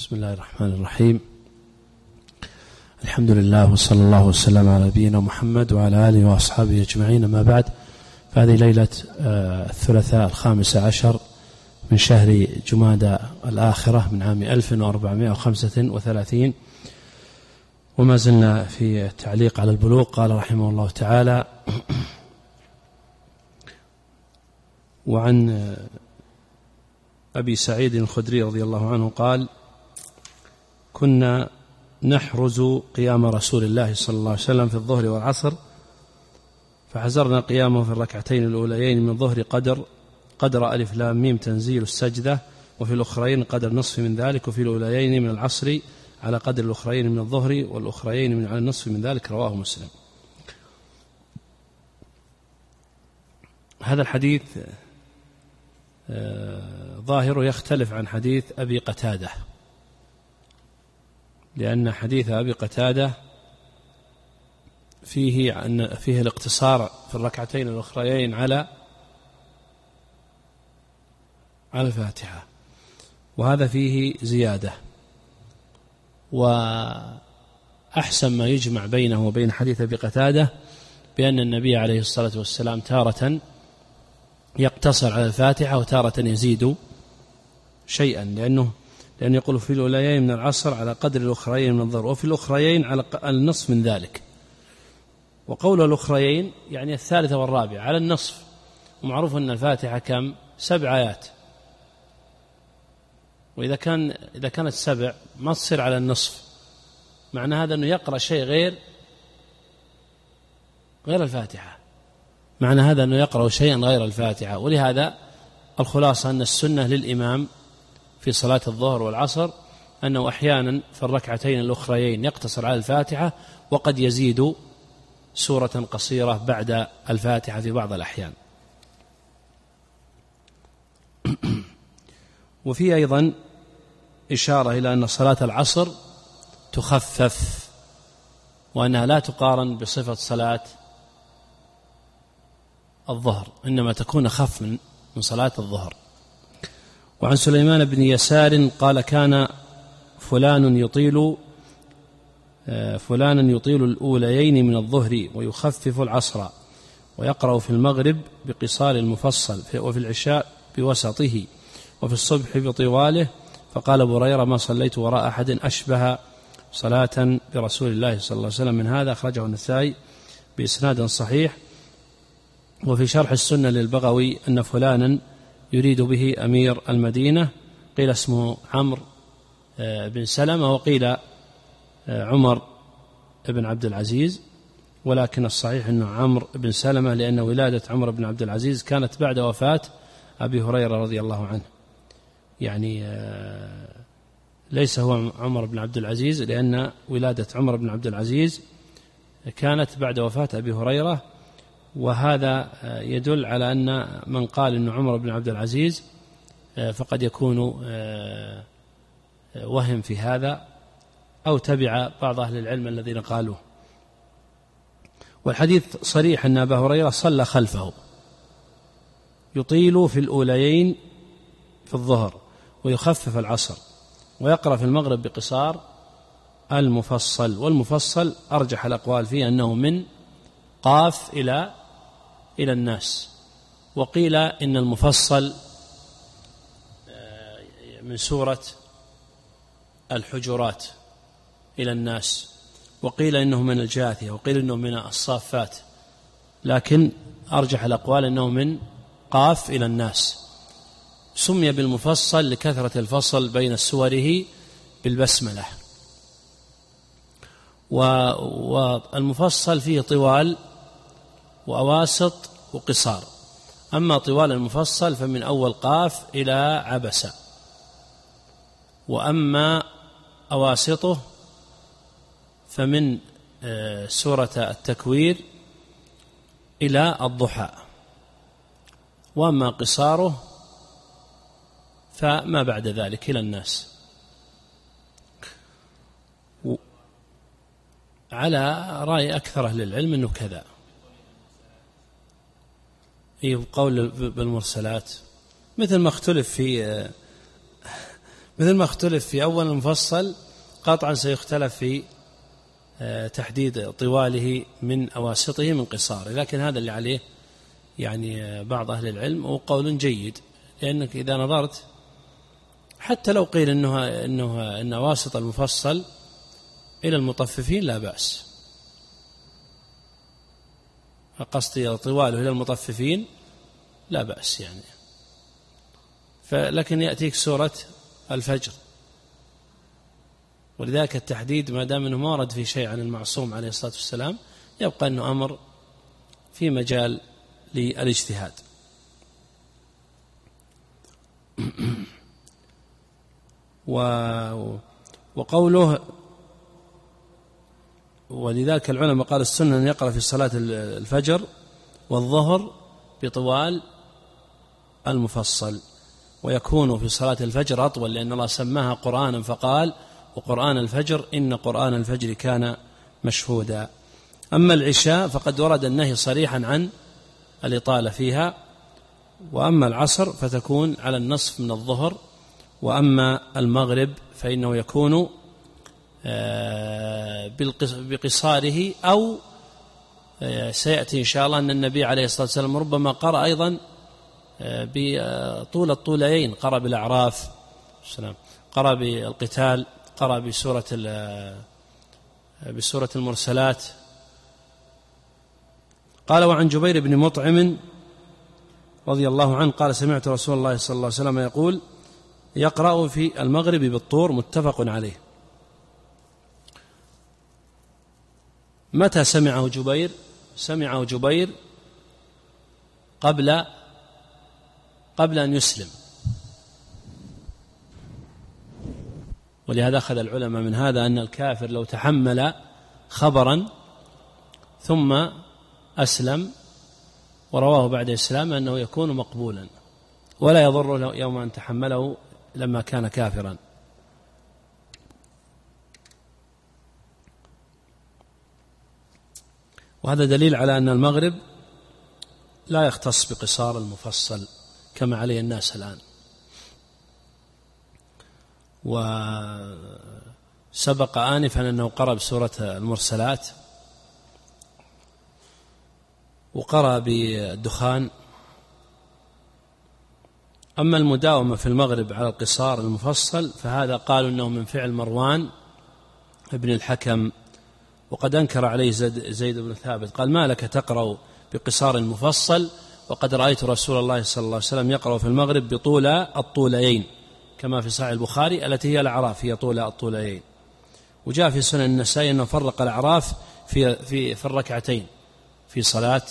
بسم الله الرحمن الرحيم الحمد لله وصلى الله وسلم على نبينا محمد وعلى اله واصحابه اجمعين اما بعد فهذه ليله آه، الثلاثاء الخامسه عشر من شهر جمادى الاخره من عام 1435 وما زلنا في التعليق على البلوغ قال رحمه الله تعالى وعن ابي سعيد الخدري رضي الله عنه قال كنا نحرز قيام رسول الله صلى الله عليه وسلم في الظهر والعصر فحزرنا قيامه في الركعتين الأوليين من الظهر قدر قدر ألف لام ميم تنزيل السجدة وفي الأخرين قدر نصف من ذلك وفي الأوليين من العصر على قدر الأخرين من الظهر والأخرين من على النصف من ذلك رواه مسلم. هذا الحديث آه، ظاهره يختلف عن حديث أبي قتادة. لأن حديث أبي قتادة فيه أن فيه الاقتصار في الركعتين الأخريين على على الفاتحة. وهذا فيه زيادة. وأحسن ما يجمع بينه وبين حديث أبي قتادة بأن النبي عليه الصلاة والسلام تارة يقتصر على الفاتحة وتارة يزيد شيئا لأنه لأنه يقول في الأوليين من العصر على قدر الأخريين من الظهر وفي الأخريين على النصف من ذلك. وقول الأخريين يعني الثالثة والرابعة على النصف. ومعروف أن الفاتحة كم؟ سبع آيات. وإذا كان إذا كانت سبع ما تصير على النصف. معنى هذا أنه يقرأ شيء غير غير الفاتحة. معنى هذا أنه يقرأ شيئا غير الفاتحة. ولهذا الخلاصة أن السنة للإمام في صلاة الظهر والعصر أنه أحيانا في الركعتين الأخريين يقتصر على الفاتحة وقد يزيد سورة قصيرة بعد الفاتحة في بعض الأحيان. وفي أيضا إشارة إلى أن صلاة العصر تخفف وأنها لا تقارن بصفة صلاة الظهر إنما تكون أخف من من صلاة الظهر. وعن سليمان بن يسار قال كان فلان يطيل آه، فلان يطيل الأوليين من الظهر ويخفف العصر ويقرأ في المغرب بقصار المفصل وفي العشاء بوسطه وفي الصبح بطواله. فقال أبو هريرة ما صليت وراء أحد أشبه صلاة برسول الله صلى الله عليه وسلم. من هذا أخرجه النسائي بإسناد صحيح. وفي شرح السنة للبغوي أن فلانا يريد به أمير المدينة قيل اسمه عمرو آه، بن سلمة وقيل آه، عمر بن عبد العزيز. ولكن الصحيح أنه عمرو بن سلمة لأن ولادة عمر بن عبد العزيز كانت بعد وفاة أبي هريرة رضي الله عنه. يعني آه، ليس هو عمر بن عبد العزيز لأن ولادة عمر بن عبد العزيز كانت بعد وفاة أبي هريرة وهذا يدل على أن من قال أن عمر بن عبد العزيز آه، فقد يكون آه، وهم في هذا أو تبع بعض أهل العلم الذين قالوه. والحديث صريح أن أبا هريرة صلى خلفه يطيل في الأوليين في الظهر ويخفف العصر ويقرأ في المغرب بقصار المفصل والمفصل أرجح الأقوال فيه أنه من قاف إلى إلى الناس. وقيل إن المفصل آه، من سورة الحجرات إلى الناس. وقيل إنه من الجاثية وقيل إنه من الصافات. لكن أرجح الأقوال أنه من قاف إلى الناس. سمي بالمفصل لكثرة الفصل بين سوره بالبسملة. والمفصل فيه طوال وأواسط وقصار. أما طوال المفصل فمن أول قاف إلى عبسة وأما أواسطه فمن آه، سورة التكوير إلى الضحى. وأما قصاره فما بعد ذلك إلى الناس. على رأي أكثر أهل العلم أنه كذا. في قول بالمرسلات. مثل ما اختلف في مثل ما اختلف في أول المفصل قطعا سيختلف في آه، تحديد طواله من أواسطه من قصاره. لكن هذا اللي عليه يعني آه، بعض أهل العلم وقول جيد. لأنك إذا نظرت حتى لو قيل أنه أنه أن أواسط المفصل إلى المطففين لا بأس. قصدي طواله إلى المطففين لا بأس يعني فلكن يأتيك سورة الفجر ولذلك التحديد ما دام إنه ما ورد في شيء عن المعصوم عليه الصلاة والسلام يبقى إنه أمر في مجال للاجتهاد. و وقوله ولذلك العلماء قال السنة أن يقرأ في صلاة الفجر والظهر بطوال المفصل ويكون في صلاة الفجر أطول لأن الله سماها قرآنا فقال وقرآن الفجر إن قرآن الفجر كان مشهودا. أما العشاء فقد ورد النهي صريحا عن الإطالة فيها وأما العصر فتكون على النصف من الظهر وأما المغرب فإنه يكون بقصاره أو آه، سيأتي إن شاء الله أن النبي عليه الصلاة والسلام ربما قرأ أيضا آه، بطول الطولين قرأ بالأعراف قرأ بالقتال قرأ بسورة بسورة المرسلات. قال وعن جبير بن مطعم رضي الله عنه قال سمعت رسول الله صلى الله عليه وسلم يقول يقرأ في المغرب بالطور متفق عليه. متى سمعه جبير؟ سمعه جبير قبل قبل أن يسلم. ولهذا أخذ العلماء من هذا أن الكافر لو تحمل خبرا ثم أسلم ورواه بعد إسلام أنه يكون مقبولا. ولا يضر يوم أن تحمله لما كان كافرا. وهذا دليل على أن المغرب لا يختص بقصار المفصل كما عليه الناس الآن. وسبق آنفا أنه قرأ بسورة المرسلات وقرأ بالدخان أما المداومة في المغرب على القصار المفصل فهذا قالوا أنه من فعل مروان ابن الحكم وقد أنكر عليه زيد, زيد بن ثابت قال ما لك تقرأ بقصار مفصل؟ وقد رأيت رسول الله صلى الله عليه وسلم يقرأ في المغرب بطول الطولين كما في صحيح البخاري التي هي الأعراف هي طول الطولين. وجاء في سنن النسائي أنه فرق الأعراف في في في الركعتين في صلاة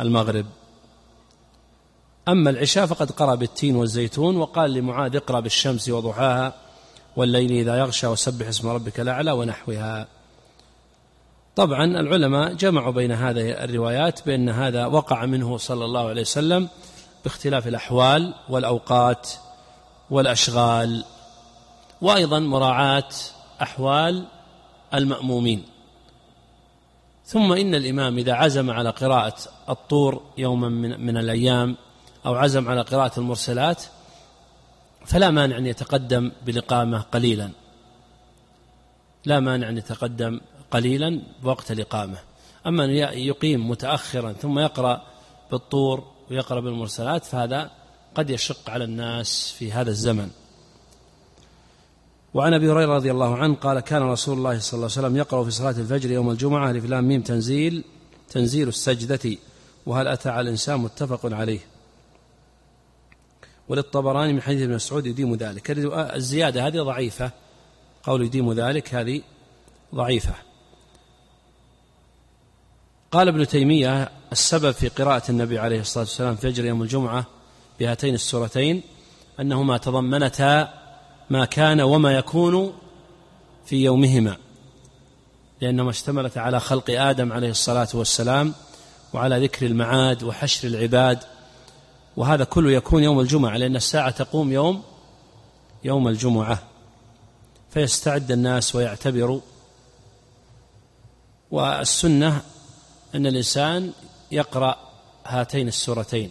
المغرب. أما العشاء فقد قرأ بالتين والزيتون وقال لمعاذ اقرأ بالشمس وضحاها والليل إذا يغشى وسبح اسم ربك الأعلى ونحوها. طبعا العلماء جمعوا بين هذه الروايات بأن هذا وقع منه صلى الله عليه وسلم باختلاف الأحوال والأوقات والأشغال وأيضا مراعاة أحوال المأمومين. ثم إن الإمام إذا عزم على قراءة الطور يوما من, من الأيام أو عزم على قراءة المرسلات فلا مانع أن يتقدم بالإقامة قليلا. لا مانع أن يتقدم قليلا وقت الإقامة. أما أن يقيم متأخرا ثم يقرأ بالطور ويقرأ بالمرسلات فهذا قد يشق على الناس في هذا الزمن. وعن أبي هريرة رضي الله عنه قال كان رسول الله صلى الله عليه وسلم يقرأ في صلاة الفجر يوم الجمعة ألف لام ميم تنزيل تنزيل السجدة. وهل أتى على الإنسان متفق عليه؟ وللطبراني من حديث ابن مسعود يديم ذلك. الزيادة هذه ضعيفة. قول يديم ذلك هذه ضعيفة. قال ابن تيمية السبب في قراءة النبي عليه الصلاة والسلام فجر يوم الجمعة بهاتين السورتين أنهما تضمنتا ما كان وما يكون في يومهما لأنهما اشتملتا على خلق آدم عليه الصلاة والسلام وعلى ذكر المعاد وحشر العباد وهذا كله يكون يوم الجمعة لأن الساعة تقوم يوم يوم الجمعة فيستعد الناس ويعتبروا والسنة أن الإنسان يقرأ هاتين السورتين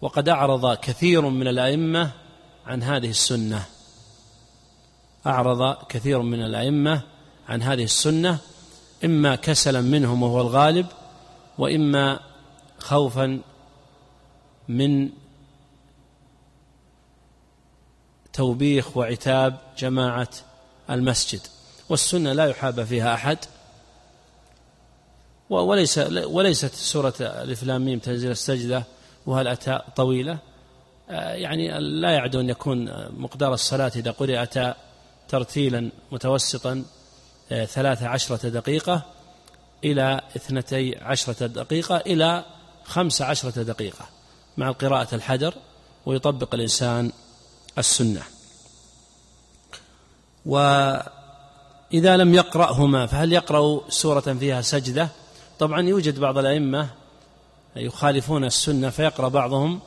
وقد أعرض كثير من الأئمة عن هذه السنة. أعرض كثير من الأئمة عن هذه السنة إما كسلا منهم وهو الغالب وإما خوفا من توبيخ وعتاب جماعة المسجد. والسنة لا يحاب فيها أحد. وليس وليست سورة الإف لام تنزيل السجدة وهل أتى طويلة؟ آه، يعني لا يعدو أن يكون مقدار الصلاة إذا قرأت ترتيلا متوسطا آه، ثلاث عشرة دقيقة إلى اثنتي عشرة دقيقة إلى خمس عشرة دقيقة مع قراءة الحجر ويطبق الإنسان السنة. وإذا لم يقرأهما فهل يقرأ سورة فيها سجدة؟ طبعا يوجد بعض الأئمة يخالفون السنة فيقرأ بعضهم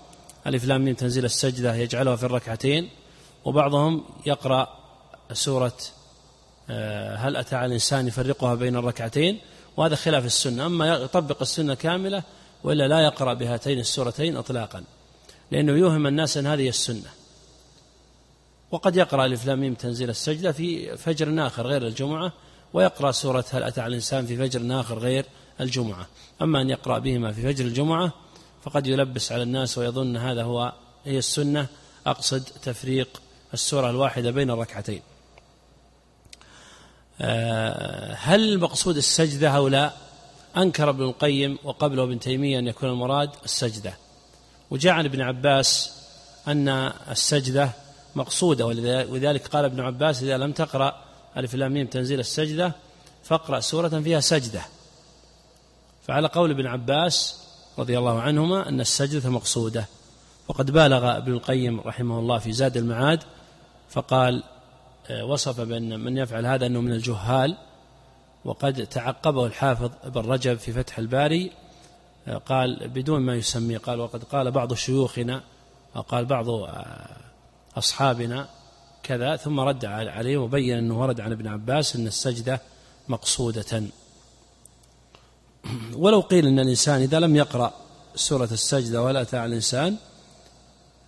ألف لام ميم تنزيل السجدة يجعلها في الركعتين وبعضهم يقرأ سورة آه، هل أتى على الإنسان يفرقها بين الركعتين؟ وهذا خلاف السنة. أما يطبق السنة كاملة وإلا لا يقرأ بهاتين السورتين إطلاقا لأنه يوهم الناس أن هذه السنة. وقد يقرأ ألف لام ميم تنزيل السجدة في فجر آخر غير الجمعة ويقرأ سورة هل أتى على الإنسان في فجر آخر غير الجمعة. أما أن يقرأ بهما في فجر الجمعة فقد يلبس على الناس ويظن هذا هو هي السنة أقصد تفريق السورة الواحدة بين الركعتين. آه، هل المقصود السجدة أو لا أنكر ابن القيم وقبله ابن تيمية أن يكون المراد السجدة. وجاء عن ابن عباس أن السجدة مقصودة ولذلك قال ابن عباس إذا لم تقرأ ألف لام تنزيل السجدة فاقرأ سورة فيها سجدة. فعلى قول ابن عباس رضي الله عنهما أن السجدة مقصودة. وقد بالغ ابن القيم رحمه الله في زاد المعاد فقال آه، وصف بأن من يفعل هذا أنه من الجهال. وقد تعقبه الحافظ ابن رجب في فتح الباري آه، قال بدون ما يسميه قال وقد قال بعض شيوخنا أو قال بعض آه، أصحابنا كذا ثم رد عليه وبين أنه ورد عن ابن عباس أن السجدة مقصودة. ولو قيل أن الإنسان إذا لم يقرأ سورة السجدة ولا أتى على الإنسان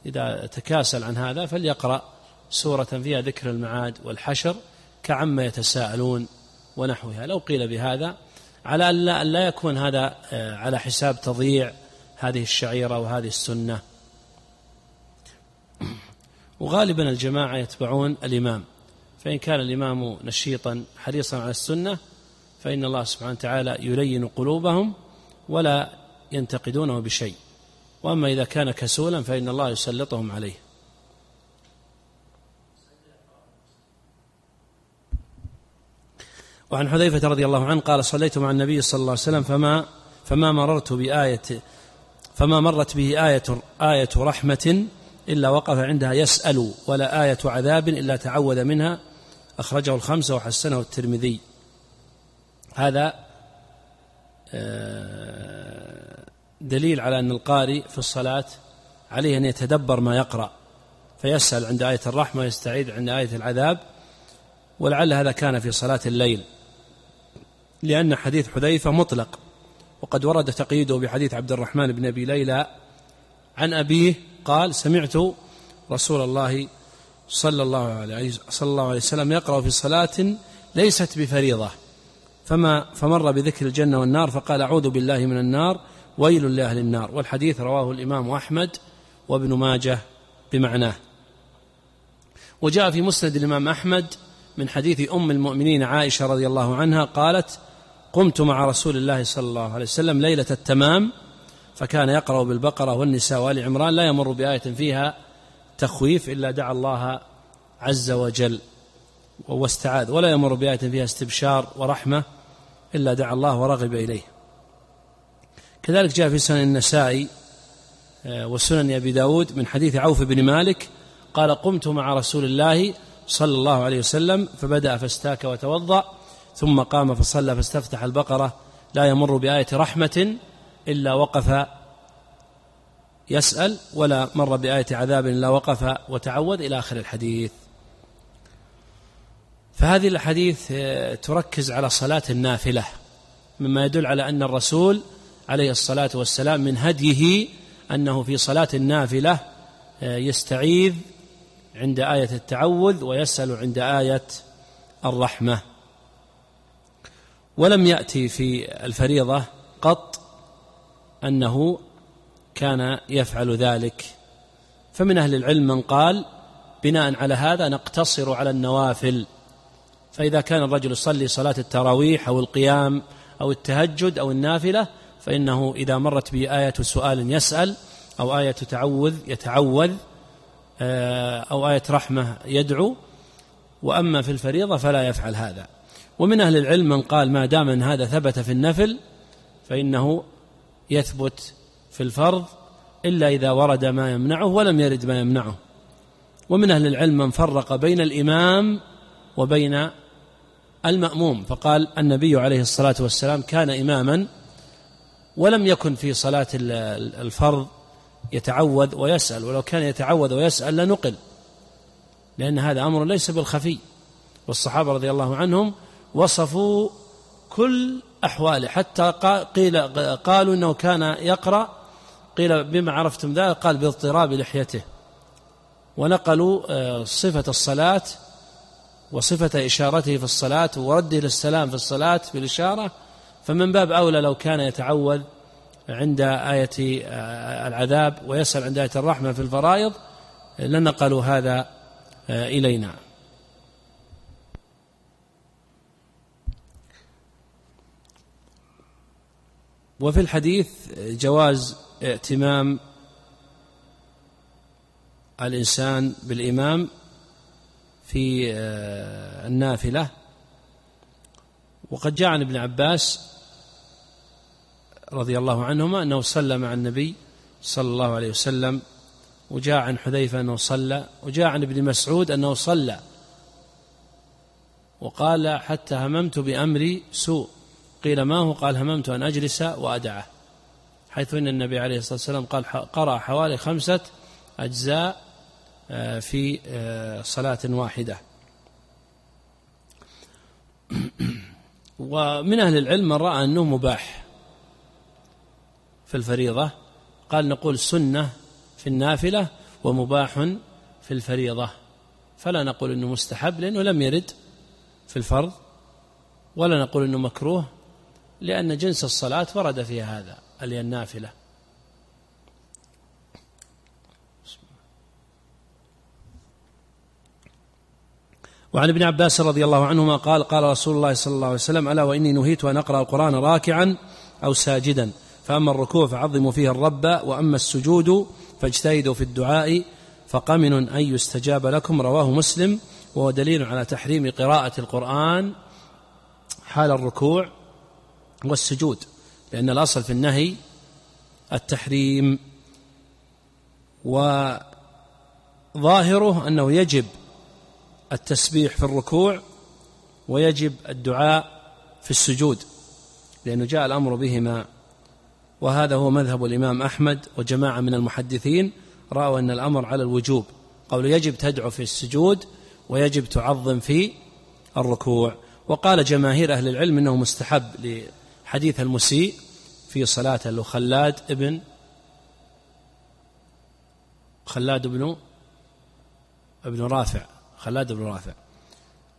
إذا تكاسل عن هذا فليقرأ سورة فيها ذكر المعاد والحشر كعما يتساءلون ونحوها. لو قيل بهذا على أن لا, يكون هذا آه، على حساب تضييع هذه الشعيرة وهذه السنة. وغالبا الجماعة يتبعون الإمام فإن كان الإمام نشيطا حريصا على السنة فإن الله سبحانه وتعالى يلين قلوبهم ولا ينتقدونه بشيء. وأما إذا كان كسولا فإن الله يسلطهم عليه. وعن حذيفة رضي الله عنه قال صليت مع النبي صلى الله عليه وسلم فما فما مررت بآية فما مرت به آية آية رحمة إلا وقف عندها يسأل ولا آية عذاب إلا تعوذ منها. أخرجه الخمسة وحسنه الترمذي. هذا آه، دليل على أن القارئ في الصلاة عليه أن يتدبر ما يقرأ فيسأل عند آية الرحمة ويستعيذ عند آية العذاب ولعل هذا كان في صلاة الليل لأن حديث حذيفة مطلق وقد ورد تقييده بحديث عبد الرحمن بن أبي ليلى عن أبيه قال سمعت رسول الله صلى الله عليه صلى الله عليه وسلم يقرأ في صلاة ليست بفريضة فما فمر بذكر الجنة والنار فقال أعوذ بالله من النار ويل لأهل النار. والحديث رواه الإمام أحمد وابن ماجه بمعناه. وجاء في مسند الإمام أحمد من حديث أم المؤمنين عائشة رضي الله عنها قالت قمت مع رسول الله صلى الله عليه وسلم ليلة التمام فكان يقرأ بالبقرة والنساء وآل عمران لا يمر بآية فيها تخويف إلا دعا الله عز وجل واستعاذ ولا يمر بآية فيها استبشار ورحمة إلا دعا الله ورغب إليه. كذلك جاء في سنن النسائي آه، وسنن أبي داود من حديث عوف بن مالك قال قمت مع رسول الله صلى الله عليه وسلم فبدأ فاستاك وتوضأ ثم قام فصلى فاستفتح البقرة. لا يمر بآية رحمة إلا وقف يسأل ولا مر بآية عذاب إلا وقف وتعود إلى آخر الحديث. فهذه الأحاديث آه، تركز على صلاة النافلة مما يدل على أن الرسول عليه الصلاة والسلام من هديه أنه في صلاة النافلة آه، يستعيذ عند آية التعوذ ويسأل عند آية الرحمة. ولم يأتي في الفريضة قط أنه كان يفعل ذلك. فمن أهل العلم من قال بناء على هذا نقتصر على النوافل. فإذا كان الرجل يصلي صلاة التراويح أو القيام أو التهجد أو النافلة فإنه إذا مرت به آية سؤال يسأل أو آية تعوذ يتعوذ آه، أو آية رحمة يدعو. وأما في الفريضة فلا يفعل هذا. ومن أهل العلم من قال ما دام أن هذا ثبت في النفل فإنه يثبت في الفرض إلا إذا ورد ما يمنعه ولم يرد ما يمنعه. ومن أهل العلم من فرق بين الإمام وبين المأموم فقال النبي عليه الصلاة والسلام كان إماما ولم يكن في صلاة الفرض يتعوذ ويسأل ولو كان يتعوذ ويسأل لنقل لأن هذا أمر ليس بالخفي. والصحابة رضي الله عنهم وصفوا كل أحواله حتى قيل قالوا أنه كان يقرأ قيل بما عرفتم ذلك قال باضطراب لحيته. ونقلوا آه، صفة الصلاة وصفة إشارته في الصلاة ورده للسلام في الصلاة بالإشارة فمن باب أولى لو كان يتعوذ عند آية آه، العذاب ويسأل عند آية الرحمة في الفرائض لنقلوا هذا آه، إلينا. وفي الحديث جواز ائتمام الإنسان بالإمام في آه، النافلة. وقد جاء عن ابن عباس رضي الله عنهما أنه صلى مع النبي صلى الله عليه وسلم وجاء عن حذيفة أنه صلى وجاء عن ابن مسعود أنه صلى. وقال حتى هممت بأمري سوء قيل ما هو؟ قال هممت أن أجلس وأدعه. حيث أن النبي عليه الصلاة والسلام قال قرأ حوالي خمسة أجزاء في آه، صلاة واحدة. ومن أهل العلم من رأى أنه مباح في الفريضة. قال نقول سنة في النافلة ومباح في الفريضة. فلا نقول أنه مستحب لأنه لم يرد في الفرض ولا نقول أنه مكروه لأن جنس الصلاة ورد في هذا اللي النافلة. وعن ابن عباس رضي الله عنهما قال قال رسول الله صلى الله عليه وسلم ألا وإني نهيت أن أقرأ القرآن راكعا أو ساجدا فأما الركوع فعظموا فيه الرب وأما السجود فاجتهدوا في الدعاء فقمن أن يستجاب لكم. رواه مسلم وهو دليل على تحريم قراءة القرآن حال الركوع والسجود لأن الأصل في النهي التحريم وظاهره أنه يجب التسبيح في الركوع ويجب الدعاء في السجود لأنه جاء الأمر بهما. وهذا هو مذهب الإمام أحمد وجماعة من المحدثين رأوا أن الأمر على الوجوب قالوا يجب تدعو في السجود ويجب تعظم في الركوع. وقال جماهير أهل العلم أنه مستحب لحديث المسيء في له. خلاد ابن خلاد بن ابن رافع. خلاد بن رافع.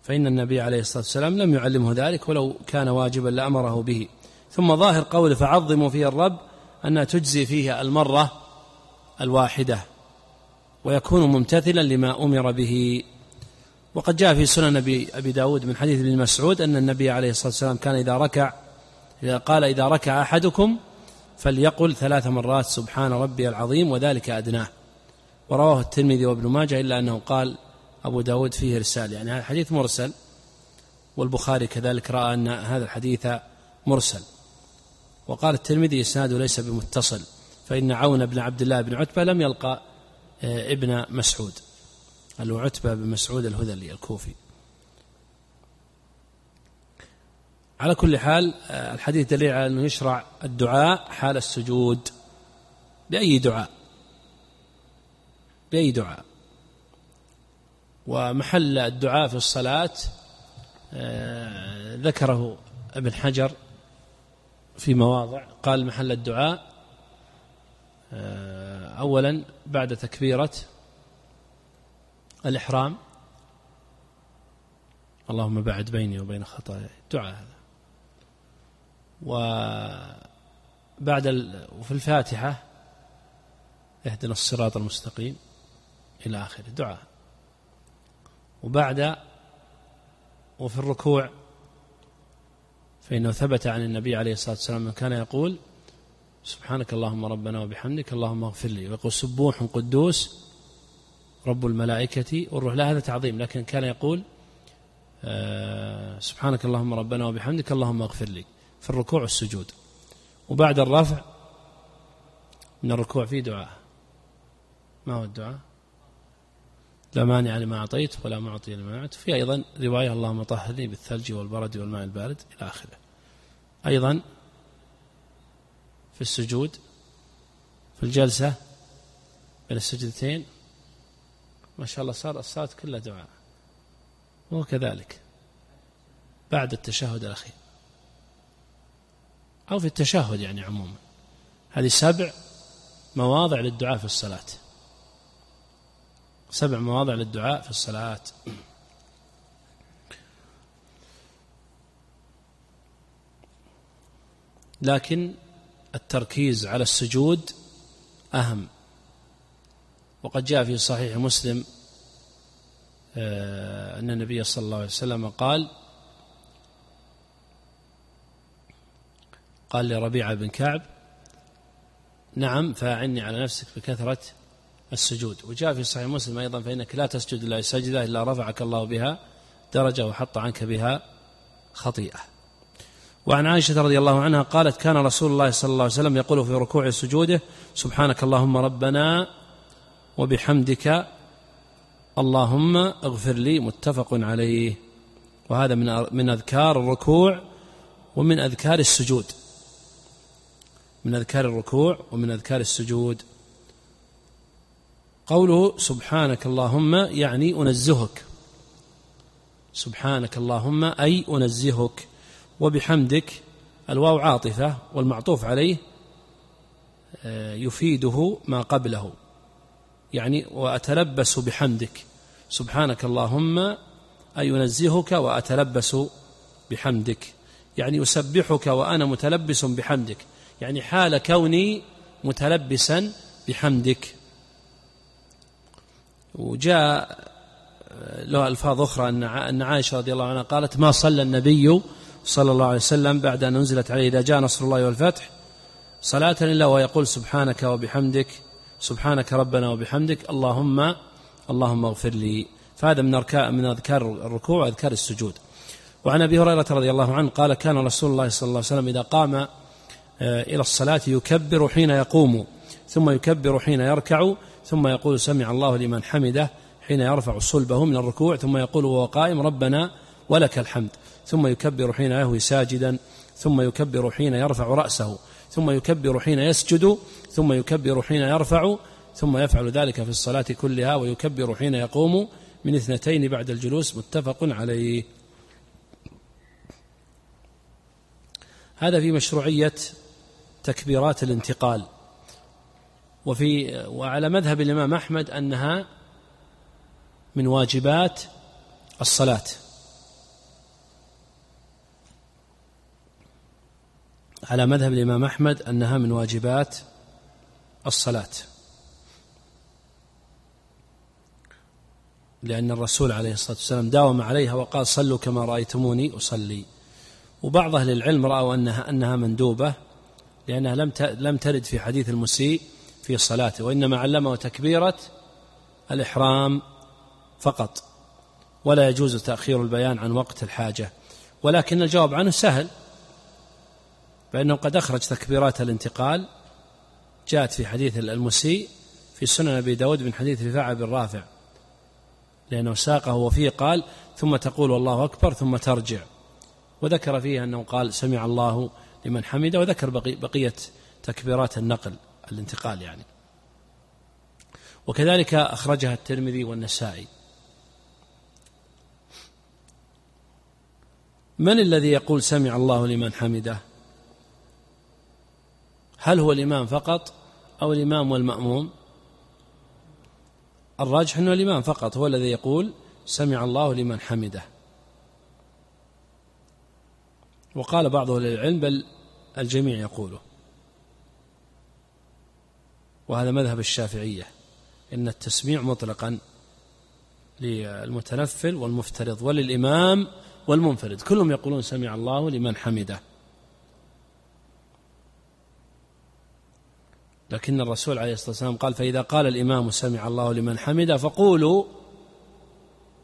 فإن النبي عليه الصلاة والسلام لم يعلمه ذلك ولو كان واجبا لأمره به. ثم ظاهر قوله فعظموا فيه الرب أنها تجزي فيه المرة الواحدة ويكون ممتثلا لما أمر به. وقد جاء في سنن أبي, أبي داود من حديث ابن مسعود أن النبي عليه الصلاة والسلام كان إذا ركع إذا قال إذا ركع أحدكم فليقل ثلاث مرات سبحان ربي العظيم وذلك أدناه. ورواه الترمذي وابن ماجه إلا أنه قال أبو داود فيه إرسال يعني هذا الحديث مرسل والبخاري كذلك رأى أن هذا الحديث مرسل. وقال الترمذي إسناده ليس بمتصل فإن عون بن عبد الله بن عتبة لم يلقى آه، ابن مسعود. اللي عتبة بن مسعود الهذلي الكوفي. على كل حال آه، الحديث دليل على أنه يشرع الدعاء حال السجود بأي دعاء؟ بأي دعاء؟ ومحل الدعاء في الصلاة آه، ذكره ابن حجر في مواضع قال محل الدعاء آه، أولا بعد تكبيرة الإحرام. اللهم بعد بيني وبين خطاياي. دعاء هذا. وبعد. وفي الفاتحة اهدنا الصراط المستقيم إلى آخره. دعاء. وبعد وفي الركوع فإنه ثبت عن النبي عليه الصلاة والسلام كان يقول سبحانك اللهم ربنا وبحمدك اللهم اغفر لي. ويقول سبوح قدوس رب الملائكة والروح. لا هذا تعظيم لكن كان يقول آه، سبحانك اللهم ربنا وبحمدك اللهم اغفر لي. في الركوع والسجود. وبعد الرفع من الركوع في دعاء. ما هو الدعاء؟ لا مانع لما أعطيت ولا معطي لما منعت. في أيضا رواية اللهم طهرني بالثلج والبرد والماء البارد إلى آخره. أيضا في السجود في الجلسة بين السجدتين ما شاء الله صار الصلاة كلها دعاء. وهو كذلك. بعد التشهد الأخير. أو في التشهد يعني عموما. هذه سبع مواضع للدعاء في الصلاة. سبع مواضع للدعاء في الصلاة. لكن التركيز على السجود أهم. وقد جاء في صحيح مسلم آه، أن النبي صلى الله عليه وسلم قال قال لربيعة بن كعب نعم فأعني على نفسك بكثرة السجود. وجاء في صحيح مسلم أيضا فإنك لا تسجد إلا سجدة إلا رفعك الله بها درجة وحط عنك بها خطيئة. وعن عائشة رضي الله عنها قالت كان رسول الله صلى الله عليه وسلم يقول في ركوع سجوده سبحانك اللهم ربنا وبحمدك اللهم اغفر لي متفق عليه. وهذا من من أذكار الركوع ومن أذكار السجود. من أذكار الركوع ومن أذكار السجود. قوله سبحانك اللهم يعني أنزهك. سبحانك اللهم أي أنزهك. وبحمدك الواو عاطفة والمعطوف عليه آه، يفيده ما قبله. يعني وأتلبس بحمدك. سبحانك اللهم أي ينزهك وأتلبس بحمدك. يعني أسبحك وأنا متلبس بحمدك. يعني حال كوني متلبسا بحمدك. وجاء له ألفاظ أخرى. أن عائشة رضي الله عنها قالت ما صلى النبي صلى الله عليه وسلم بعد أن أنزلت عليه؟ إذا جاء نصر الله والفتح صلاة إلا ويقول سبحانك وبحمدك سبحانك ربنا وبحمدك اللهم اللهم اغفر لي. فهذا من من أذكار الركوع وأذكار السجود. وعن أبي هريرة رضي الله عنه قال كان رسول الله صلى الله عليه وسلم إذا قام آه، إلى الصلاة يكبر حين يقوم. ثم يكبر حين يركع ثم يقول سمع الله لمن حمده حين يرفع صلبه من الركوع ثم يقول وهو قائم ربنا ولك الحمد ثم يكبر حين يهوي ساجدا ثم يكبر حين يرفع رأسه ثم يكبر حين يسجد ثم يكبر حين يرفع ثم يفعل ذلك في الصلاة كلها ويكبر حين يقوم من اثنتين بعد الجلوس متفق عليه. هذا في مشروعية تكبيرات الانتقال. وفي وعلى مذهب الإمام أحمد أنها من واجبات الصلاة. على مذهب الإمام أحمد أنها من واجبات الصلاة. لأن الرسول عليه الصلاة والسلام داوم عليها وقال صلوا كما رأيتموني أصلي. وبعض أهل العلم رأوا أنها أنها مندوبة لأنها لم لم ترد في حديث المسيء في صلاته وإنما علمه تكبيرة الإحرام فقط. ولا يجوز تأخير البيان عن وقت الحاجة. ولكن الجواب عنه سهل فإنه قد أخرج تكبيرات الانتقال جاءت في حديث المسيء في سنن أبي داود من حديث رفاعة بن رافع لأنه ساقه وفيه قال ثم تقول والله أكبر ثم ترجع وذكر فيه أنه قال سمع الله لمن حمده وذكر بقية تكبيرات النقل. الانتقال يعني. وكذلك أخرجها الترمذي والنسائي. من الذي يقول سمع الله لمن حمده؟ هل هو الإمام فقط أو الإمام والمأموم؟ الراجح أنه الإمام فقط هو الذي يقول سمع الله لمن حمده. وقال بعض أهل العلم بل الجميع يقوله. وهذا مذهب الشافعية إن التسميع مطلقا للمتنفل والمفترض وللإمام والمنفرد. كلهم يقولون سمع الله لمن حمده. لكن الرسول عليه الصلاة والسلام قال فإذا قال الإمام سمع الله لمن حمده فقولوا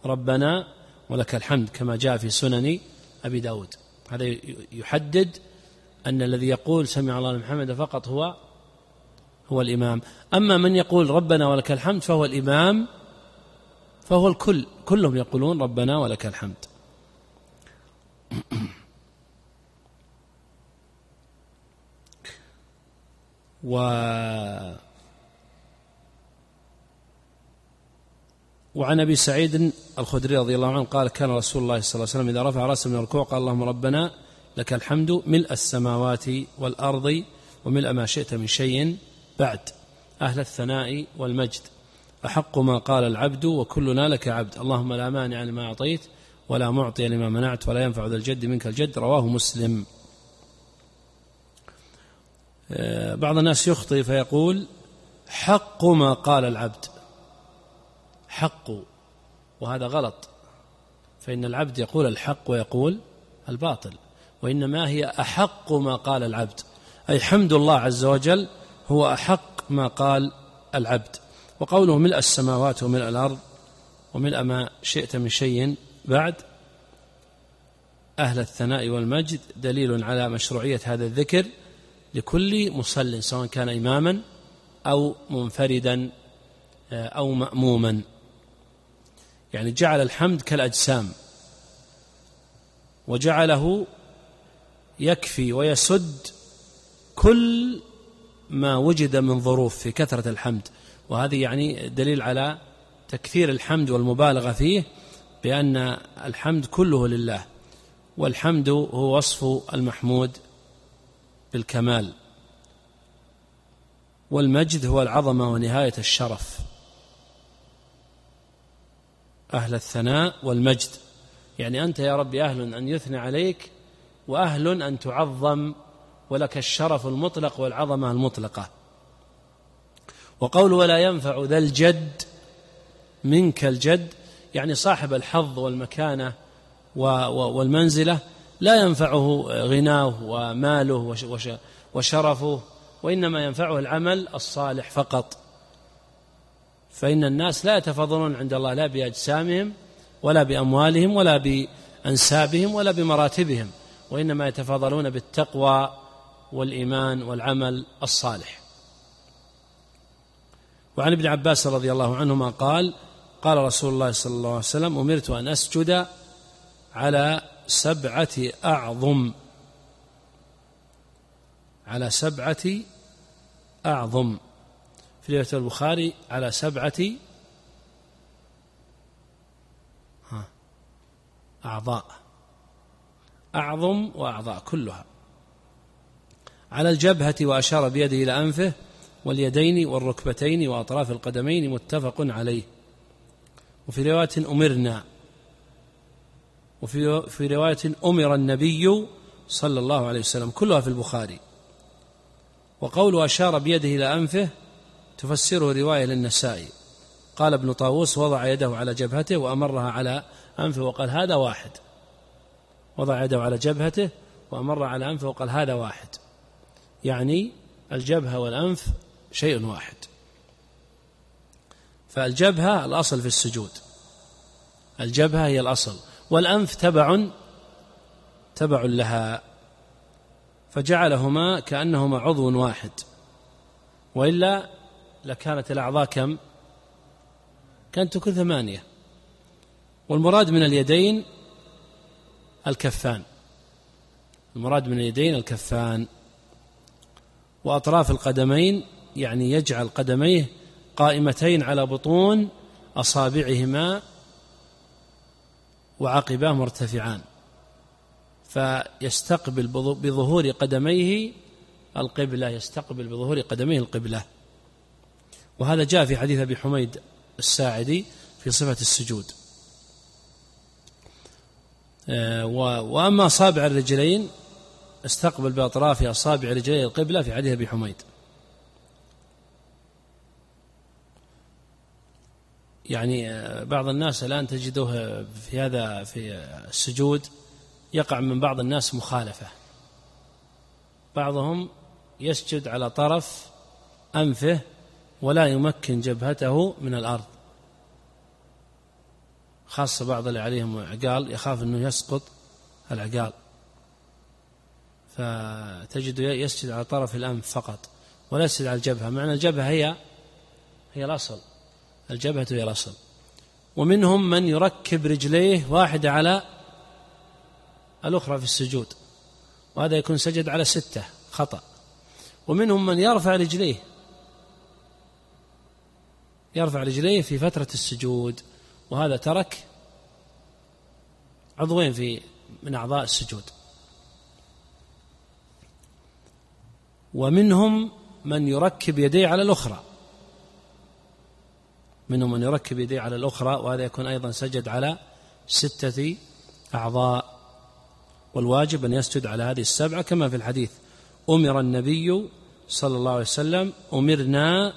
ربنا ولك الحمد كما جاء في سنن أبي داود. هذا يحدد أن الذي يقول سمع الله لمن حمده فقط هو هو الإمام. أما من يقول ربنا ولك الحمد فهو الإمام فهو الكل كلهم يقولون ربنا ولك الحمد. و وعن أبي سعيد الخدري رضي الله عنه قال كان رسول الله صلى الله عليه وسلم إذا رفع رأسه من الركوع قال اللهم ربنا لك الحمد ملء السماوات والأرض وملء ما شئت من شيء. بعد أهل الثناء والمجد. أحق ما قال العبد وكلنا لك عبد. اللهم لا مانع لما أعطيت ولا معطي لما منعت ولا ينفع ذا الجد منك الجد. رواه مسلم. آه، بعض الناس يخطئ فيقول حق ما قال العبد. حق وهذا غلط. فإن العبد يقول الحق ويقول الباطل. وإنما هي أحق ما قال العبد. أي حمد الله عز وجل هو أحق ما قال العبد. وقوله ملء السماوات وملء الأرض وملء ما شئت من شيء بعد أهل الثناء والمجد دليل على مشروعية هذا الذكر لكل مصل سواء كان إماما أو منفردا آه، أو مأموما. يعني جعل الحمد كالأجسام وجعله يكفي ويسد كل ما وجد من ظروف في كثرة الحمد. وهذه يعني دليل على تكثير الحمد والمبالغة فيه بأن الحمد كله لله والحمد هو وصف المحمود بالكمال والمجد هو العظمة ونهاية الشرف. أهل الثناء والمجد. يعني أنت يا رب أهل أن يثنى عليك وأهل أن تعظم ولك الشرف المطلق والعظمة المطلقة. وقول ولا ينفع ذا الجد منك الجد يعني صاحب الحظ والمكانة والمنزلة لا ينفعه غناه وماله وشرفه وإنما ينفعه العمل الصالح فقط. فإن الناس لا يتفضلون عند الله لا بأجسامهم ولا بأموالهم ولا بأنسابهم ولا بمراتبهم وإنما يتفاضلون بالتقوى والإيمان والعمل الصالح. وعن ابن عباس رضي الله عنهما قال قال رسول الله صلى الله عليه وسلم أمرت أن أسجد على سبعة أعظم. على سبعة أعظم. في رواية البخاري على سبعة أعضاء. أعظم وأعضاء كلها. على الجبهة وأشار بيده إلى أنفه واليدين والركبتين وأطراف القدمين متفق عليه. وفي رواية أمرنا. وفي في رواية أمر النبي صلى الله عليه وسلم كلها في البخاري. وقول أشار بيده إلى أنفه تفسره رواية للنسائي. قال ابن طاووس وضع يده على جبهته وأمرها على أنفه وقال هذا واحد. وضع يده على جبهته وأمر على أنفه وقال هذا واحد. يعني الجبهة والأنف شيء واحد. فالجبهة الأصل في السجود. الجبهة هي الأصل. والأنف تبع تبع لها. فجعلهما كأنهما عضو واحد. وإلا لكانت الأعضاء كم؟ كانت تكون ثمانية. والمراد من اليدين الكفان. المراد من اليدين الكفان. وأطراف القدمين يعني يجعل قدميه قائمتين على بطون أصابعهما وعقباه مرتفعان. فيستقبل بظهور قدميه القبلة يستقبل بظهور قدميه القبلة. وهذا جاء في حديث أبي حميد الساعدي في صفة السجود. آه، وأما أصابع الرجلين استقبل بأطراف أصابع رجلي القبلة في حديث أبي حميد. يعني آه، بعض الناس الآن تجده في هذا في السجود يقع من بعض الناس مخالفة. بعضهم يسجد على طرف أنفه ولا يمكن جبهته من الأرض. خاصة بعض اللي عليهم عقال يخاف أنه يسقط العقال. فتجد يسجد على طرف الأنف فقط ولا يسجد على الجبهة معنى الجبهة هي هي الأصل الجبهة هي الأصل. ومنهم من يركب رجليه واحدة على الأخرى في السجود وهذا يكون سجد على ستة خطأ. ومنهم من يرفع رجليه يرفع رجليه في فترة السجود وهذا ترك عضوين في من أعضاء السجود. ومنهم من يركب يديه على الأخرى. منهم من يركب يديه على الأخرى وهذا يكون أيضا سجد على ستة أعضاء. والواجب أن يسجد على هذه السبعة كما في الحديث أمر النبي صلى الله عليه وسلم أمرنا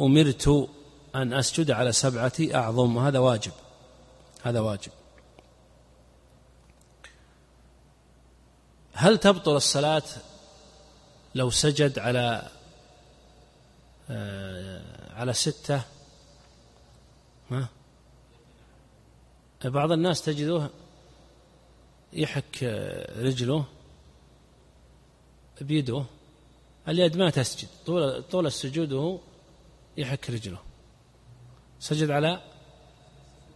أمرت أن أسجد على سبعة أعظم. وهذا واجب هذا واجب. هل تبطل الصلاة لو سجد على آه، على ستة ها؟ بعض الناس تجده يحك رجله بيده اليد ما تسجد طول طول السجود وهو يحك رجله. سجد على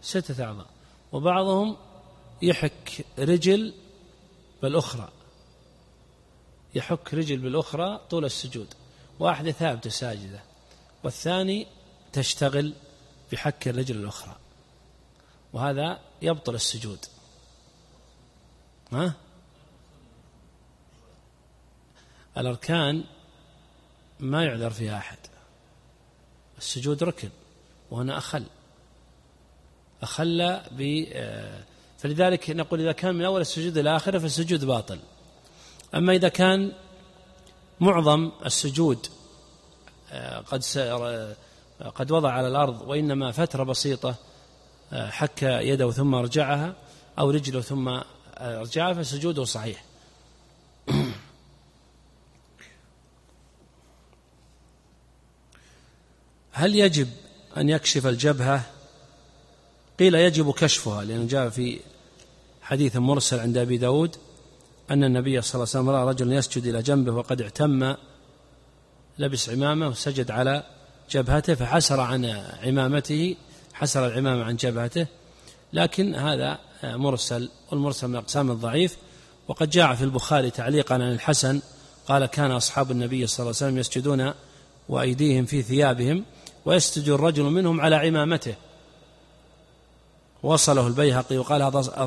ستة أعضاء وبعضهم يحك رجل بالأخرى. يحك رجل بالأخرى طول السجود. واحدة ثابتة ساجدة والثاني تشتغل بحك الرجل الأخرى. وهذا يبطل السجود. ها؟ الأركان ما يعذر فيها أحد. السجود ركن وهنا أخل. أخل ب آه، فلذلك نقول إذا كان من أول السجود إلى آخره فالسجود باطل. أما إذا كان معظم السجود آه، قد آه، قد وضع على الأرض وإنما فترة بسيطة حك يده ثم رجعها أو رجله ثم رجعها فسجوده صحيح. هل يجب أن يكشف الجبهة؟ قيل يجب كشفها لأنه جاء في حديث مرسل عند أبي داود. أن النبي صلى الله عليه وسلم رأى رجلا يسجد إلى جنبه وقد اعتم لبس عمامة وسجد على جبهته فحسر عن عمامته حسر العمامة عن جبهته. لكن هذا مرسل والمرسل من أقسام الضعيف. وقد جاء في البخاري تعليقا عن الحسن قال كان أصحاب النبي صلى الله عليه وسلم يسجدون وأيديهم في ثيابهم ويسجد الرجل منهم على عمامته. وصله البيهقي وقال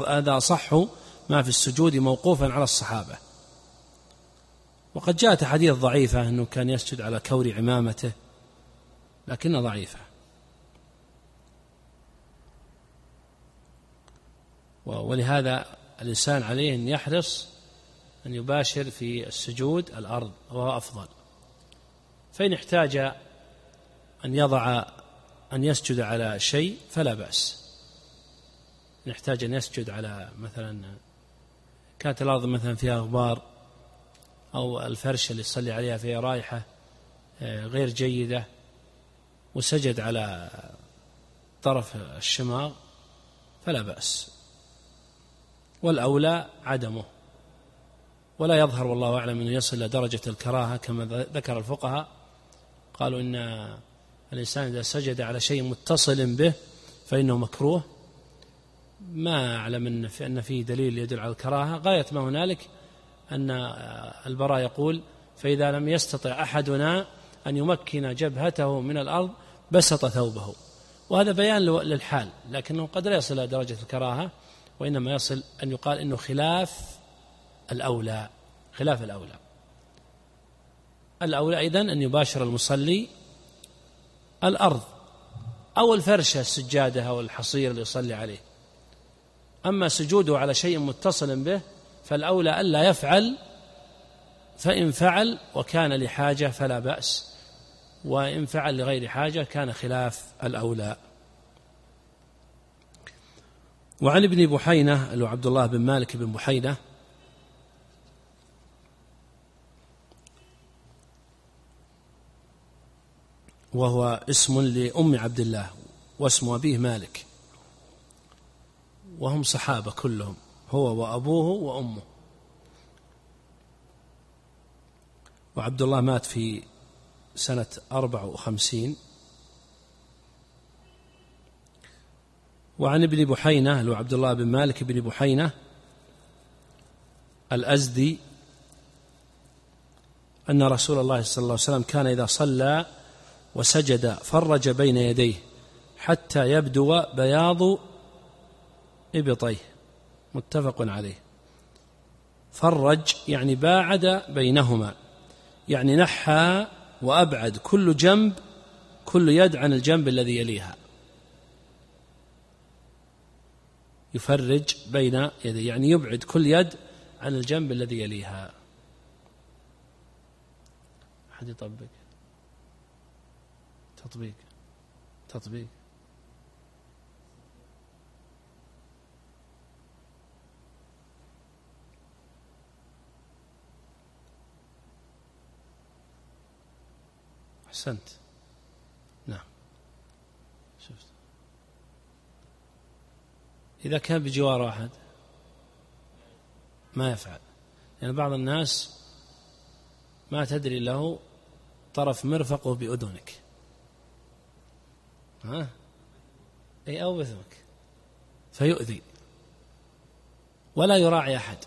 هذا أصح ما في السجود موقوفا على الصحابة. وقد جاءت أحاديث ضعيفة أنه كان يسجد على كور عمامته لكنها ضعيفة ولهذا الإنسان عليه أن يحرص أن يباشر في السجود الأرض وهو أفضل. فإن احتاج أن يضع أن يسجد على شيء فلا بأس. إن احتاج أن يسجد على مثلا كانت الأرض مثلا فيها غبار أو الفرشة اللي يصلي عليها فيها رائحة آه، غير جيدة وسجد على طرف الشماغ فلا بأس. والأولى عدمه. ولا يظهر والله أعلم أنه يصل إلى درجة الكراهة كما ذكر الفقهاء. قالوا إن الإنسان إذا سجد على شيء متصل به فإنه مكروه. ما أعلم أن في أن فيه دليل يدل على الكراهة. غاية ما هنالك أن البراء يقول فإذا لم يستطع أحدنا أن يمكن جبهته من الأرض بسط ثوبه. وهذا بيان للحال لكنه قد لا يصل إلى درجة الكراهة وإنما يصل أن يقال أنه خلاف الأولى خلاف الأولى. الأولى أيضا أن يباشر المصلي الأرض أو الفرشة السجادة أو الحصير اللي يصلي عليه. أما سجوده على شيء متصل به فالأولى ألا يفعل فإن فعل وكان لحاجة فلا بأس وإن فعل لغير حاجة كان خلاف الأولى. وعن ابن بحينة اللي عبد الله بن مالك بن بحينة وهو اسم لأم عبد الله واسم أبيه مالك. وهم صحابة كلهم هو وأبوه وأمه. وعبد الله مات في سنة أربع وخمسين. وعن ابن بحينة اللي عبد الله بن مالك بن بحينة الأزدي أن رسول الله صلى الله عليه وسلم كان إذا صلى وسجد فرج بين يديه حتى يبدو بياض إبطيه. متفق عليه. فرج يعني باعد بينهما. يعني نحى وأبعد كل جنب كل يد عن الجنب الذي يليها. يفرج بين يديه يعني يبعد كل يد عن الجنب الذي يليها. أحد يطبق؟ تطبيق. تطبيق. أحسنت. نعم. شفت. إذا كان بجوار أحد ما يفعل. يعني بعض الناس ما تدري له طرف مرفقه بأذنك. ها؟ أي أو بثمك فيؤذي. ولا يراعي أحد.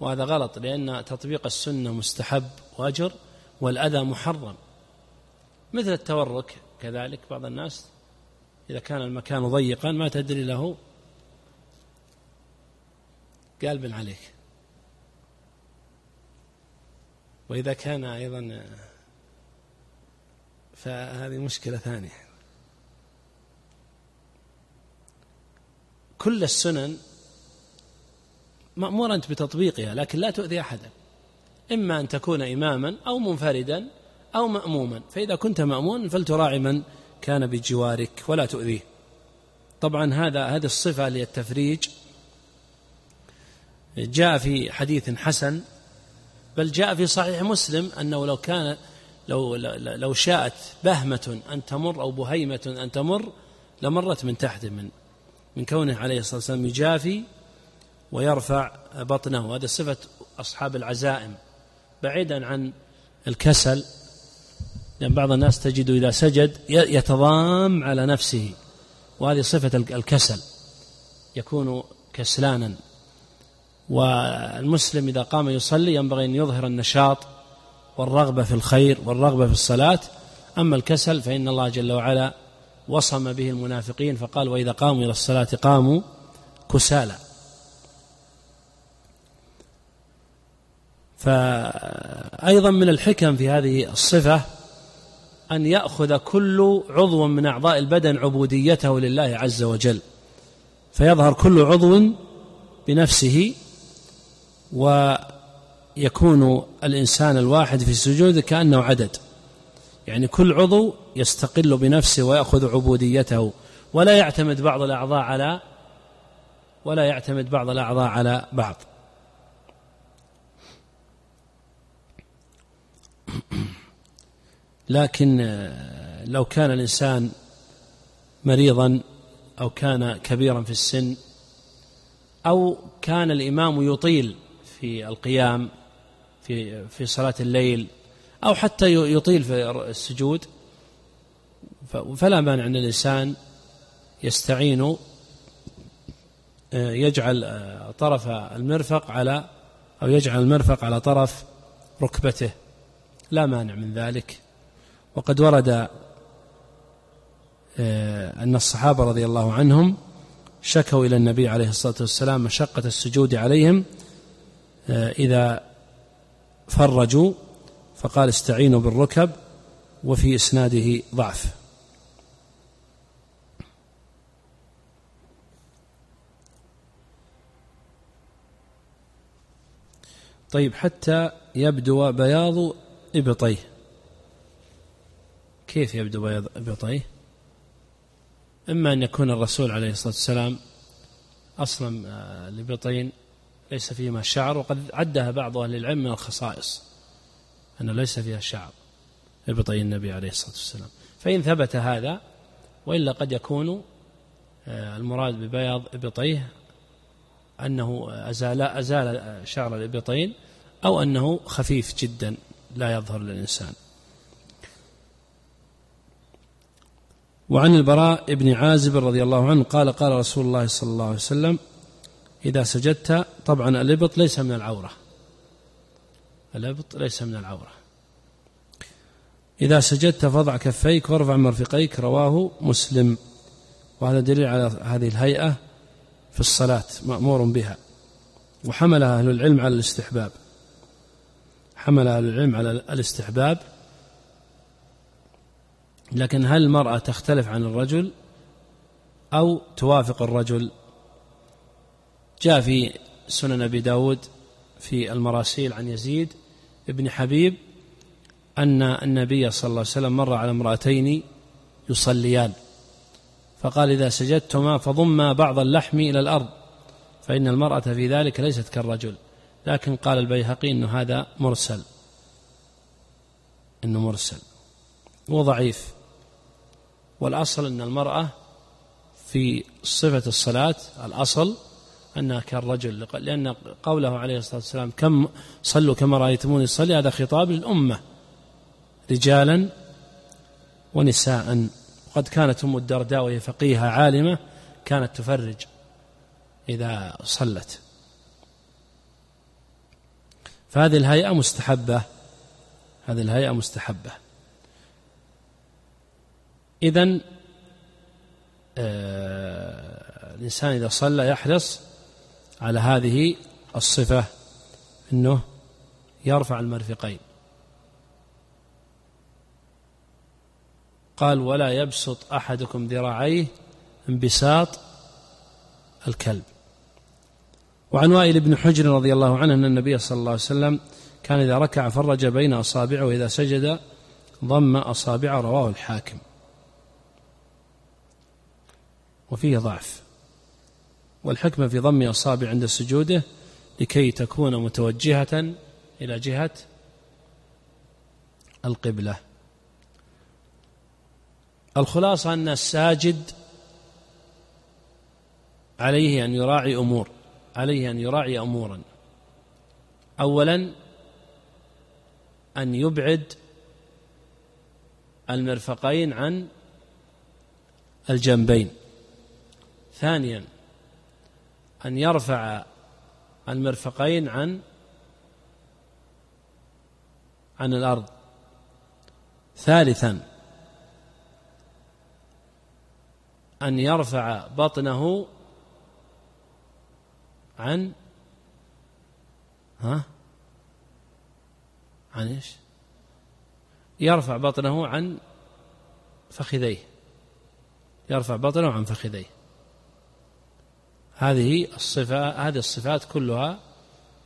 وهذا غلط لأن تطبيق السنة مستحب وأجر والأذى محرم. مثل التورك كذلك بعض الناس إذا كان المكان ضيقا ما تدري له قالب عليك. وإذا كان أيضا فهذه مشكلة ثانية. كل السنن مأمور أنت بتطبيقها لكن لا تؤذي أحدا. إما أن تكون إماما أو منفردا أو مأموما. فإذا كنت مأمون فلتراعي من كان بجوارك ولا تؤذيه. طبعا هذا هذه الصفة للتفريج. جاء في حديث حسن بل جاء في صحيح مسلم أنه لو كان لو لو شاءت بهمة أن تمر أو بهيمة أن تمر لمرت من تحت من من كونه عليه الصلاة والسلام يجافي ويرفع بطنه. هذا صفة أصحاب العزائم. بعيدا عن الكسل لأن بعض الناس تجد إذا سجد يتضام على نفسه وهذه صفة الكسل يكون كسلانا. والمسلم إذا قام يصلي ينبغي أن يظهر النشاط والرغبة في الخير والرغبة في الصلاة. أما الكسل فإن الله جل وعلا وصم به المنافقين فقال وإذا قاموا إلى الصلاة قاموا كسالى. فأيضا من الحكم في هذه الصفة أن يأخذ كل عضو من أعضاء البدن عبوديته لله عز وجل. فيظهر كل عضو بنفسه ويكون الإنسان الواحد في السجود كأنه عدد. يعني كل عضو يستقل بنفسه ويأخذ عبوديته ولا يعتمد بعض الأعضاء على ولا يعتمد بعض الأعضاء على بعض. لكن آه، لو كان الإنسان مريضا أو كان كبيرا في السن أو كان الإمام يطيل في القيام في في صلاة الليل أو حتى يطيل في السجود فلا مانع أن الإنسان يستعين آه، يجعل آه، طرف المرفق على أو يجعل المرفق على طرف ركبته. لا مانع من ذلك. وقد ورد آه، أن الصحابة رضي الله عنهم شكوا إلى النبي عليه الصلاة والسلام مشقة السجود عليهم آه، إذا فرجوا فقال استعينوا بالركب وفي إسناده ضعف. طيب حتى يبدو بياض إبطيه. كيف يبدو إبطيه إما أن يكون الرسول عليه الصلاة والسلام أصلا آه، الإبطين ليس فيهما شعر وقد عدها بعض أهل العلم من الخصائص أنه ليس فيها شعر إبطي النبي عليه الصلاة والسلام. فإن ثبت هذا وإلا قد يكون آه، المراد ببياض إبطيه أنه أزال أزال شعر الإبطين أو أنه خفيف جدا لا يظهر للإنسان. وعن البراء بن عازب رضي الله عنه قال قال رسول الله صلى الله عليه وسلم إذا سجدت طبعا الإبط ليس من العورة. الإبط ليس من العورة. إذا سجدت فضع كفيك وارفع مرفقيك. رواه مسلم. وهذا دليل على هذه الهيئة في الصلاة مأمور بها. وحملها أهل العلم على الاستحباب. حمل أهل العلم على الاستحباب لكن هل المرأة تختلف عن الرجل أو توافق الرجل؟ جاء في سنن أبي داود في المراسيل عن يزيد بن حبيب أن النبي صلى الله عليه وسلم مر على امرأتين يصليان فقال إذا سجدتما فضما بعض اللحم إلى الأرض فإن المرأة في ذلك ليست كالرجل. لكن قال البيهقي أن هذا مرسل أنه مرسل وضعيف. والأصل أن المرأة في صفة الصلاة الأصل أنها كالرجل لأن قوله عليه الصلاة والسلام كم صلوا كما رأيتموني صلي هذا خطاب للأمة رجالا ونساء. وقد كانت أم الدرداء وهي فقيهة عالمة كانت تفرج إذا صلت. فهذه الهيئة مستحبة هذه الهيئة مستحبة. إذا آه الإنسان إذا صلى يحرص على هذه الصفة أنه يرفع المرفقين. قال ولا يبسط أحدكم ذراعيه انبساط الكلب. وعن وائل بن حجر رضي الله عنه أن النبي صلى الله عليه وسلم كان إذا ركع فرج بين أصابعه وإذا سجد ضم أصابعه رواه الحاكم. وفيه ضعف. والحكمة في ضم أصابع عند سجوده لكي تكون متوجهة إلى جهة القبلة. الخلاصة أن الساجد عليه أن يراعي أمور عليه أن يراعي أمورا. أولا أن يبعد المرفقين عن الجنبين. ثانيا أن يرفع المرفقين عن عن الأرض. ثالثا أن يرفع بطنه عن ها؟ عن إيش؟ يرفع بطنه عن فخذيه. يرفع بطنه عن فخذيه. هذه الصفة هذه الصفات كلها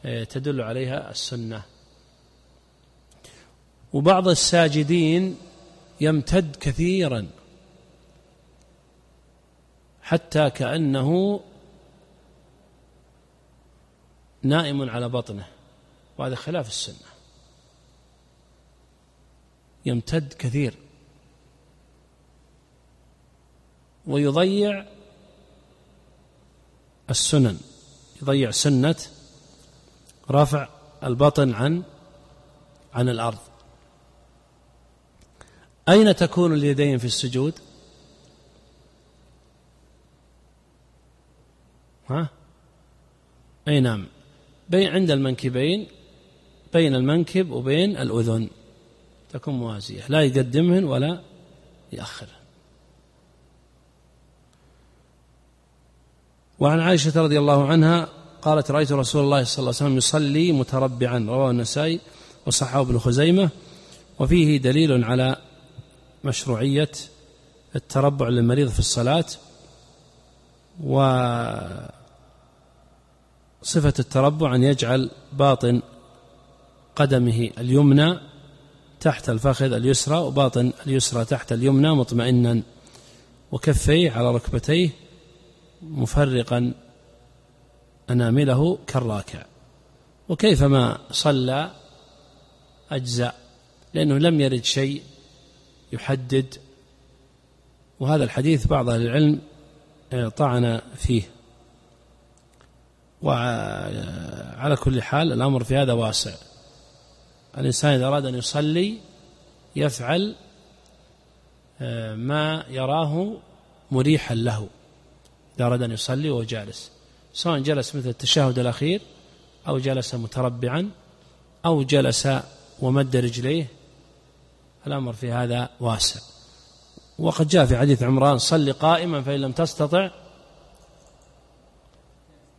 آه، تدل عليها السنة. وبعض الساجدين يمتد كثيرا حتى كأنه نائم على بطنه وهذا خلاف السنة. يمتد كثير. ويضيع السنن يضيع سنة رفع البطن عن عن الأرض. أين تكون اليدين في السجود؟ ها؟ أي نعم. بين عند المنكبين بين المنكب وبين الأذن. تكون موازية لا يقدمهن ولا يأخرهن. وعن عائشة رضي الله عنها قالت رأيت رسول الله صلى الله عليه وسلم يصلي متربعا رواه النسائي وصححه ابن خزيمة وفيه دليل على مشروعية التربع للمريض في الصلاة وصفة التربع أن يجعل باطن قدمه اليمنى تحت الفخذ اليسرى وباطن اليسرى تحت اليمنى مطمئنا وكفيه على ركبتيه مفرقا أنامله كالراكع. وكيفما صلى أجزاء لأنه لم يرد شيء يحدد. وهذا الحديث بعض أهل العلم طعن فيه. وعلى كل حال الأمر في هذا واسع. الإنسان إذا أراد أن يصلي يفعل آه، ما يراه مريحا له. إذا أراد أن يصلي وهو جالس. سواء جلس مثل التشهد الأخير أو جلس متربعا أو جلس ومد رجليه الأمر في هذا واسع. وقد جاء في حديث عمران صل قائما فإن لم تستطع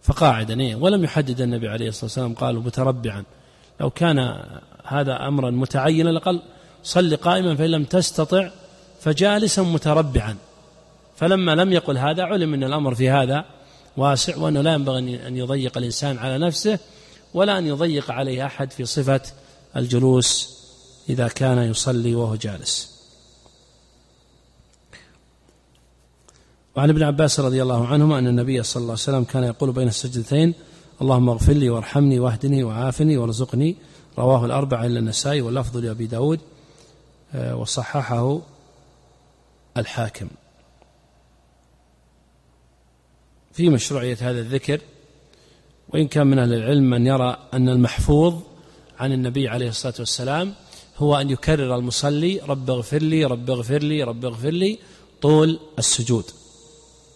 فقاعدا. إيه ولم يحدد النبي عليه الصلاة والسلام قال متربعا. لو كان هذا أمرا متعينا لقال صل قائما فإن لم تستطع فجالسا متربعا. فلما لم يقل هذا علم أن الأمر في هذا واسع وأنه لا ينبغي أن يضيق الإنسان على نفسه ولا أن يضيق عليه أحد في صفة الجلوس إذا كان يصلي وهو جالس. وعن ابن عباس رضي الله عنهما أن النبي صلى الله عليه وسلم كان يقول بين السجدتين اللهم اغفر لي وارحمني واهدني وعافني وارزقني. رواه الأربعة إلا النسائي واللفظ لأبي داود آه، وصححه الحاكم. في مشروعية هذا الذكر وإن كان من أهل العلم من يرى أن المحفوظ عن النبي عليه الصلاة والسلام هو أن يكرر المصلي رب اغفر لي رب اغفر لي رب اغفر لي طول السجود.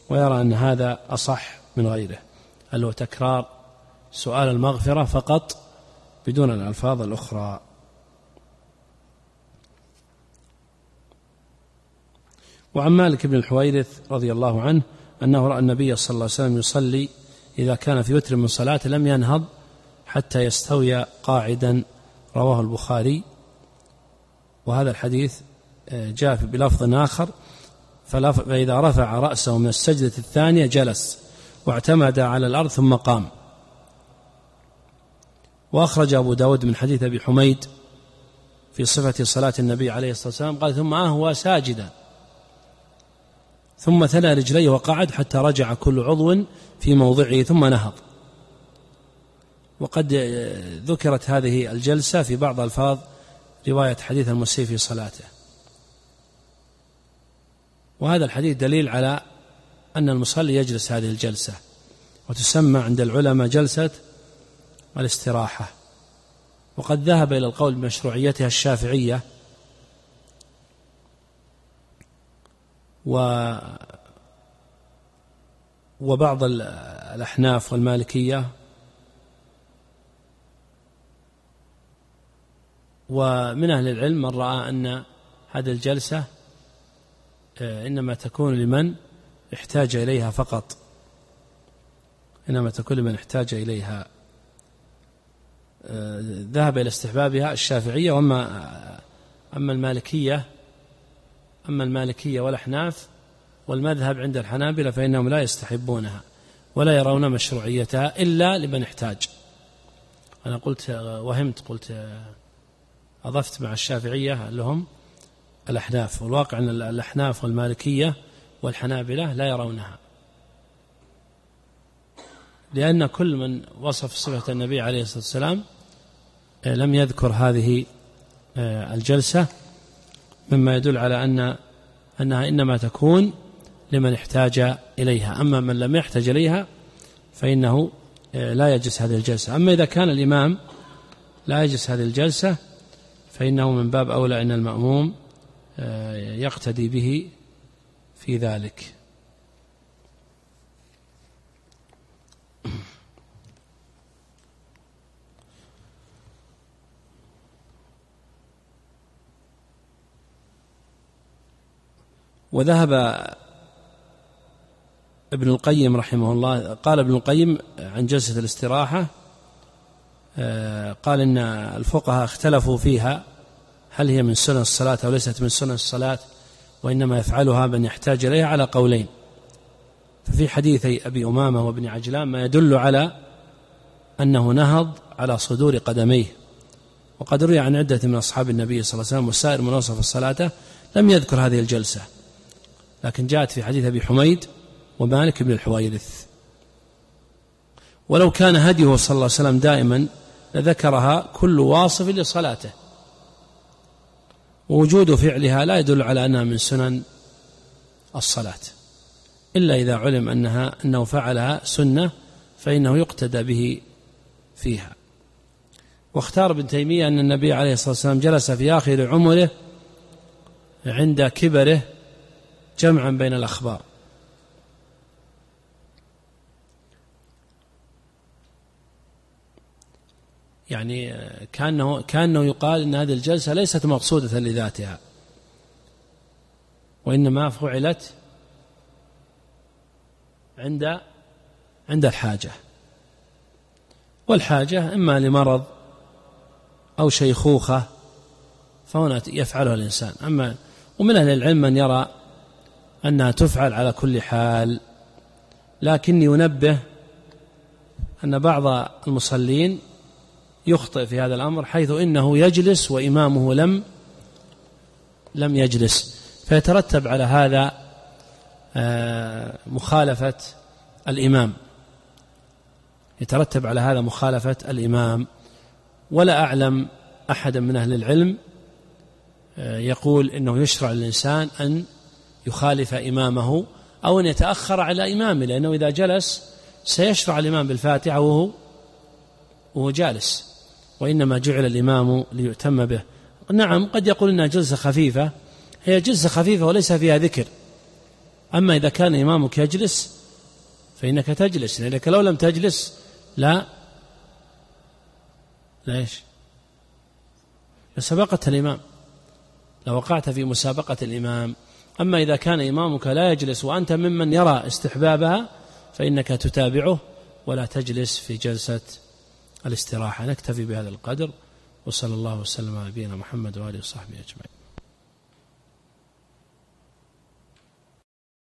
ويرى أن هذا أصح من غيره هل هو تكرار سؤال المغفرة فقط بدون الألفاظ الأخرى؟ وعن مالك بن الحويرث رضي الله عنه أنه رأى النبي صلى الله عليه وسلم يصلي إذا كان في وتر من صلاة لم ينهض حتى يستوي قاعدا رواه البخاري. وهذا الحديث آه، جاء بلفظ آخر فإذا رفع رأسه من السجدة الثانية جلس واعتمد على الأرض ثم قام. وأخرج أبو داود من حديث أبي حميد في صفة صلاة النبي عليه الصلاة والسلام قال ثم أهوى ساجدا. ثم ثنى رجليه وقعد حتى رجع كل عضو في موضعه ثم نهض. وقد ذكرت هذه الجلسة في بعض ألفاظ رواية حديث المسيء في صلاته. وهذا الحديث دليل على أن المصلي يجلس هذه الجلسة وتسمى عند العلماء جلسة الاستراحة. وقد ذهب إلى القول بمشروعيتها الشافعية و وبعض الأحناف والمالكية. ومن أهل العلم من رأى أن هذه الجلسة آه، إنما تكون لمن احتاج إليها فقط. إنما تكون لمن احتاج إليها. آه، ذهب إلى استحبابها الشافعية وأما أما المالكية أما المالكية والأحناف والمذهب عند الحنابلة فإنهم لا يستحبونها ولا يرون مشروعيتها إلا لمن احتاج. أنا قلت وهمت قلت أضفت مع الشافعية لهم الأحناف. والواقع أن الأحناف والمالكية والحنابلة لا يرونها. لأن كل من وصف صفة النبي عليه الصلاة والسلام لم يذكر هذه آه، الجلسة مما يدل على أن أنها إنما تكون لمن احتاج إليها. أما من لم يحتج إليها فإنه آه، لا يجلس هذه الجلسة. أما إذا كان الإمام لا يجلس هذه الجلسة فإنه من باب أولى أن المأموم آه، يقتدي به في ذلك. وذهب ابن القيم رحمه الله قال ابن القيم عن جلسة الاستراحة آه، قال إن الفقهاء اختلفوا فيها هل هي من سنن الصلاة أو ليست من سنن الصلاة وإنما يفعلها من يحتاج إليها على قولين. ففي حديثي أبي أمامة وابن عجلان ما يدل على أنه نهض على صدور قدميه. وقد روي عن عدة من أصحاب النبي صلى الله عليه وسلم وسائر من وصف الصلاة لم يذكر هذه الجلسة. لكن جاءت في حديث أبي حميد ومالك بن الحويرث. ولو كان هديه صلى الله عليه وسلم دائما لذكرها كل واصف لصلاته. ووجود فعلها لا يدل على أنها من سنن الصلاة إلا إذا علم أنها أنه فعلها سنة فإنه يقتدى به فيها. واختار ابن تيمية أن النبي عليه الصلاة والسلام جلس في آخر عمره عند كبره جمعا بين الأخبار. يعني كأنه كأنه يقال أن هذه الجلسة ليست مقصودة لذاتها. وإنما فعلت عند عند الحاجة. والحاجة إما لمرض أو شيخوخة فهنا يفعلها الإنسان. أما ومن أهل العلم من يرى أنها تفعل على كل حال. لكني أنبه أن بعض المصلين يخطئ في هذا الأمر حيث إنه يجلس وإمامه لم لم يجلس. فيترتب على هذا آه، مخالفة الإمام. يترتب على هذا مخالفة الإمام. ولا أعلم أحدا من أهل العلم آه، يقول إنه يشرع للإنسان أن يخالف إمامه أو أن يتأخر على إمامه لأنه إذا جلس سيشرع الإمام بالفاتحة وهو وهو جالس وإنما جعل الإمام ليؤتم به. نعم قد يقول إنها جلسة خفيفة هي جلسة خفيفة وليس فيها ذكر. أما إذا كان إمامك يجلس فإنك تجلس لأنك لو لم تجلس لا إيش؟ لسبقت الإمام. لو وقعت في مسابقة الإمام أما إذا كان إمامك لا يجلس وأنت ممن يرى استحبابها فإنك تتابعه ولا تجلس في جلسة الاستراحة. نكتفي بهذا القدر وصلى الله وسلم على نبينا محمد وآله وصحبه أجمعين.